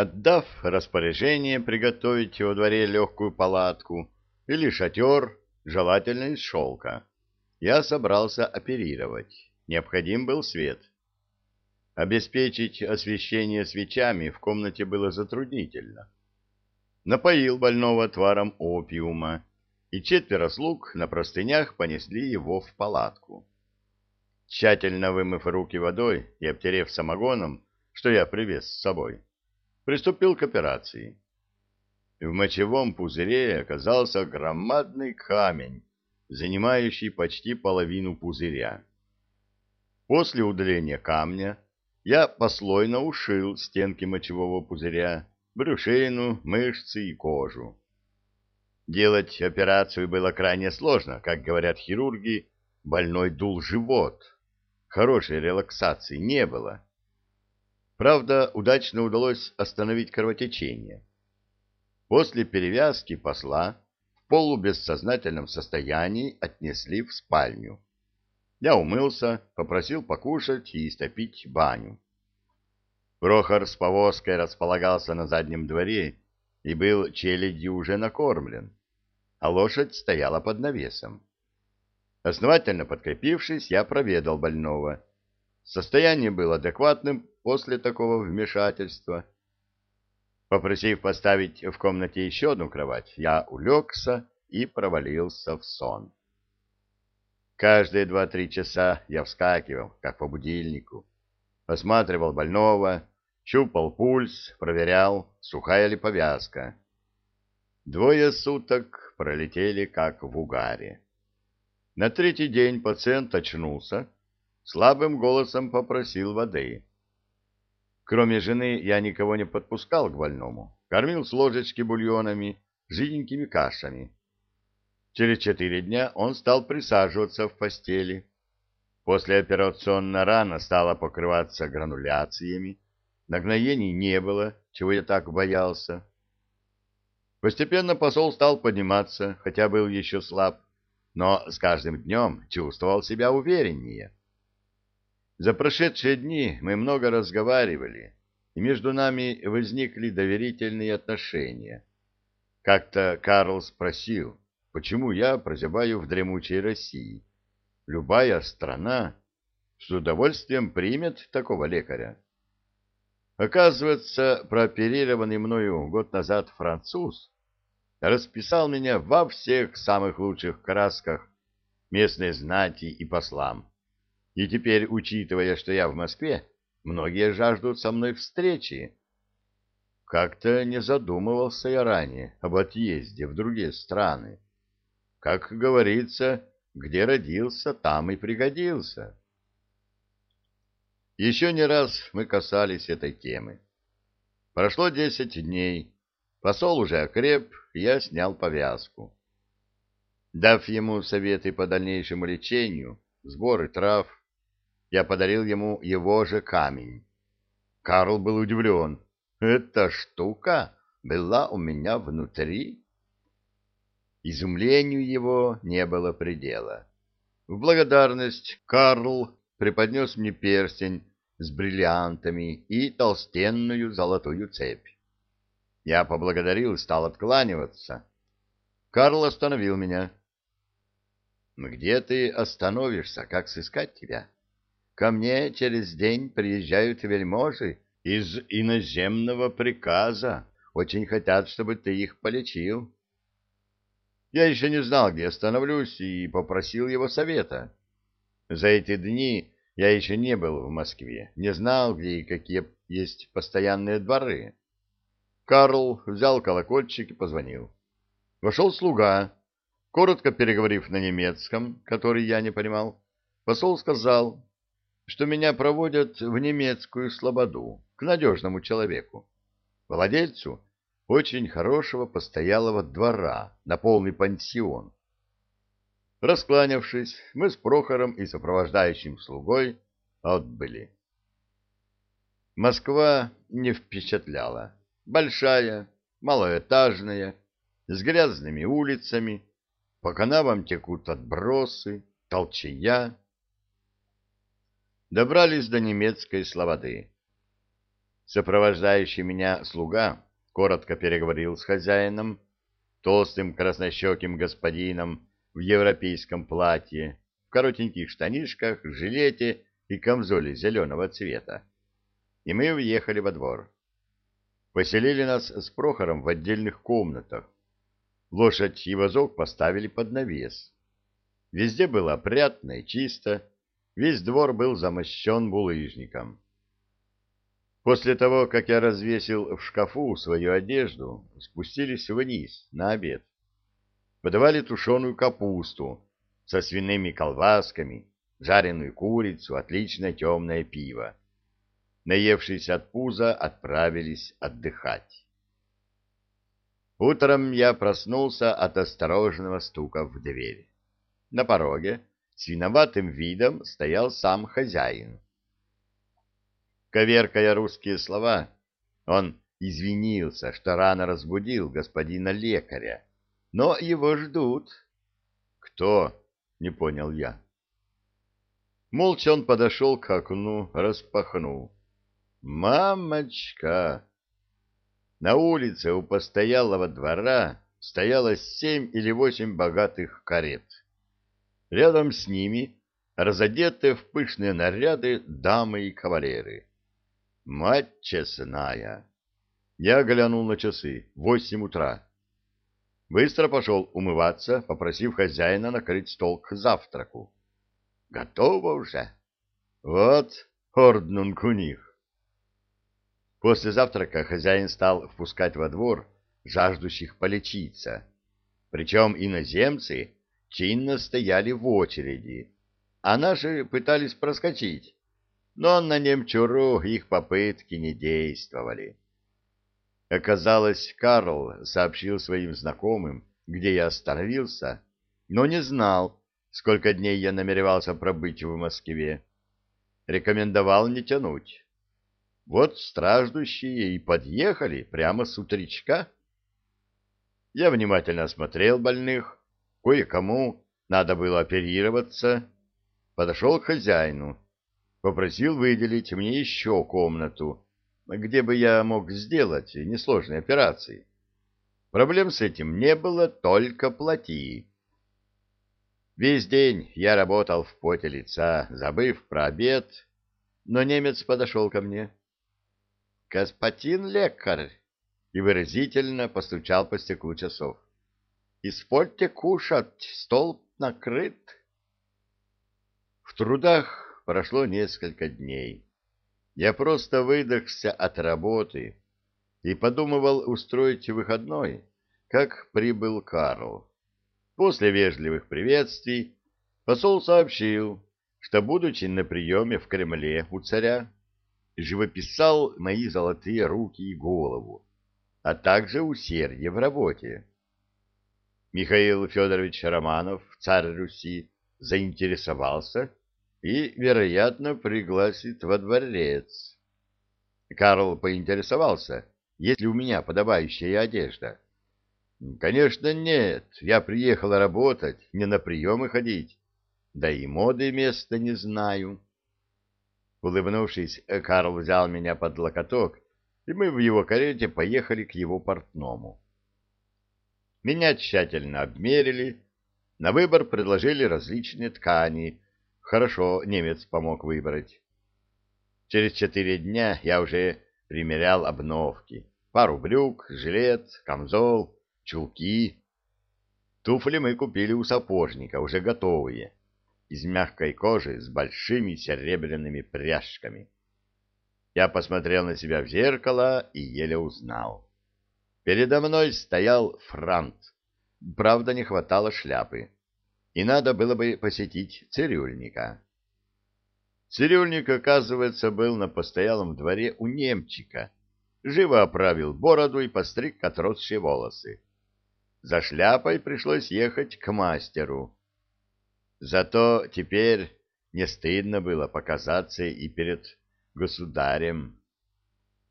Отдав распоряжение приготовить во дворе легкую палатку или шатер, желательно из шелка, я собрался оперировать. Необходим был свет. Обеспечить освещение свечами в комнате было затруднительно. Напоил больного отваром опиума, и четверо слуг на простынях понесли его в палатку. Тщательно вымыв руки водой и обтерев самогоном, что я привез с собой, приступил к операции. В мочевом пузыре оказался громадный камень, занимающий почти половину пузыря. После удаления камня я послойно ушил стенки мочевого пузыря, брюшину, мышцы и кожу. Делать операцию было крайне сложно, как говорят хирурги, больной дул живот. Хорошей релаксации не было. Правда, удачно удалось остановить кровотечение. После перевязки посла в полубессознательном состоянии отнесли в спальню. Я умылся, попросил покушать и истопить баню. Прохор с повозкой располагался на заднем дворе и был челядью уже накормлен, а лошадь стояла под навесом. Основательно подкрепившись, я проведал больного. Состояние было адекватным после такого вмешательства. Попросив поставить в комнате еще одну кровать, я улегся и провалился в сон. Каждые два-три часа я вскакивал, как по будильнику, осматривал больного, щупал пульс, проверял, сухая ли повязка. Двое суток пролетели как в угаре. На третий день пациент очнулся, слабым голосом попросил воды. Кроме жены я никого не подпускал к больному, кормил с ложечки бульонами, жиденькими кашами. Через четыре дня он стал присаживаться в постели. Послеоперационная рана стала покрываться грануляциями, нагноений не было, чего я так боялся. Постепенно посол стал подниматься, хотя был еще слаб, но с каждым днем чувствовал себя увереннее. За прошедшие дни мы много разговаривали, и между нами возникли доверительные отношения. Как-то Карл спросил, почему я прозябаю в дремучей России. Любая страна с удовольствием примет такого лекаря. Оказывается, прооперированный мною год назад француз расписал меня во всех самых лучших красках местной знати и послам. И теперь, учитывая, что я в Москве, многие жаждут со мной встречи. Как-то не задумывался я ранее об отъезде в другие страны. Как говорится, где родился, там и пригодился. Еще не раз мы касались этой темы. Прошло десять дней, посол уже окреп, я снял повязку. Дав ему советы по дальнейшему лечению, сборы трав, я подарил ему его же камень. Карл был удивлен. «Эта штука была у меня внутри?» Изумлению его не было предела. В благодарность Карл преподнес мне перстень с бриллиантами и толстенную золотую цепь. Я поблагодарил и стал откланиваться. Карл остановил меня. «Где ты остановишься? Как сыскать тебя?» Ко мне через день приезжают вельможи из иноземного приказа. Очень хотят, чтобы ты их полечил. Я еще не знал, где остановлюсь, и попросил его совета. За эти дни я еще не был в Москве, не знал, где и какие есть постоянные дворы. Карл взял колокольчик и позвонил. Вошел слуга. Коротко переговорив на немецком, который я не понимал, посол сказал, что меня проводят в немецкую слободу, к надежному человеку, владельцу очень хорошего постоялого двора на полный пансион. Раскланявшись, мы с Прохором и сопровождающим слугой отбыли. Москва не впечатляла. Большая, малоэтажная, с грязными улицами, по канавам текут отбросы, толчая, добрались до немецкой слободы. Сопровождающий меня слуга коротко переговорил с хозяином, толстым краснощеким господином в европейском платье, в коротеньких штанишках, жилете и камзоле зеленого цвета. И мы въехали во двор. Поселили нас с Прохором в отдельных комнатах. Лошадь и вазок поставили под навес. Везде было опрятно и чисто, весь двор был замощен булыжником. После того, как я развесил в шкафу свою одежду, спустились вниз на обед. Подавали тушеную капусту со свиными колбасками, жареную курицу, отличное темное пиво. Наевшись от пуза, отправились отдыхать. Утром я проснулся от осторожного стука в дверь. На пороге с виноватым видом стоял сам хозяин. Коверкая русские слова, он извинился, что рано разбудил господина лекаря, но его ждут. «Кто?» — не понял я. Молча он подошел к окну, распахнул. «Мамочка!» На улице у постоялого двора стояло семь или восемь богатых карет. Рядом с ними разодетые в пышные наряды дамы и кавалеры. Мать честная! Я глянул на часы. Восемь утра. Быстро пошел умываться, попросив хозяина накрыть стол к завтраку. Готово уже. Вот орднунг у них. После завтрака хозяин стал впускать во двор жаждущих полечиться. Причем иноземцы чинно стояли в очереди, а наши пытались проскочить, но на немчуру их попытки не действовали. Оказалось, Карл сообщил своим знакомым, где я остановился, но не знал, сколько дней я намеревался пробыть в Москве. Рекомендовал не тянуть. Вот страждущие и подъехали прямо с утречка. Я внимательно осмотрел больных, Кое-кому надо было оперироваться. Подошел к хозяину. Попросил выделить мне еще комнату, где бы я мог сделать несложные операции. Проблем с этим не было, только плати. Весь день я работал в поте лица, забыв про обед, но немец подошел ко мне. — Господин лекарь! — и выразительно постучал по стеклу часов. Извольте кушать, стол накрыт. В трудах прошло несколько дней. Я просто выдохся от работы и подумывал устроить выходной, как прибыл Карл. После вежливых приветствий посол сообщил, что, будучи на приеме в Кремле у царя, живописал мои золотые руки и голову, а также усердие в работе. Михаил Федорович Романов, царь Руси, заинтересовался и, вероятно, пригласит во дворец. Карл поинтересовался, есть ли у меня подобающая одежда. Конечно, нет, я приехал работать, не на приемы ходить, да и моды места не знаю. Улыбнувшись, Карл взял меня под локоток, и мы в его карете поехали к его портному. Меня тщательно обмерили, на выбор предложили различные ткани. Хорошо, немец помог выбрать. Через четыре дня я уже примерял обновки. Пару брюк, жилет, камзол, чулки. Туфли мы купили у сапожника, уже готовые, из мягкой кожи с большими серебряными пряжками. Я посмотрел на себя в зеркало и еле узнал. Передо мной стоял франт. Правда, не хватало шляпы. И надо было бы посетить цирюльника. Цирюльник, оказывается, был на постоялом дворе у немчика. Живо оправил бороду и постриг отросшие волосы. За шляпой пришлось ехать к мастеру. Зато теперь не стыдно было показаться и перед государем.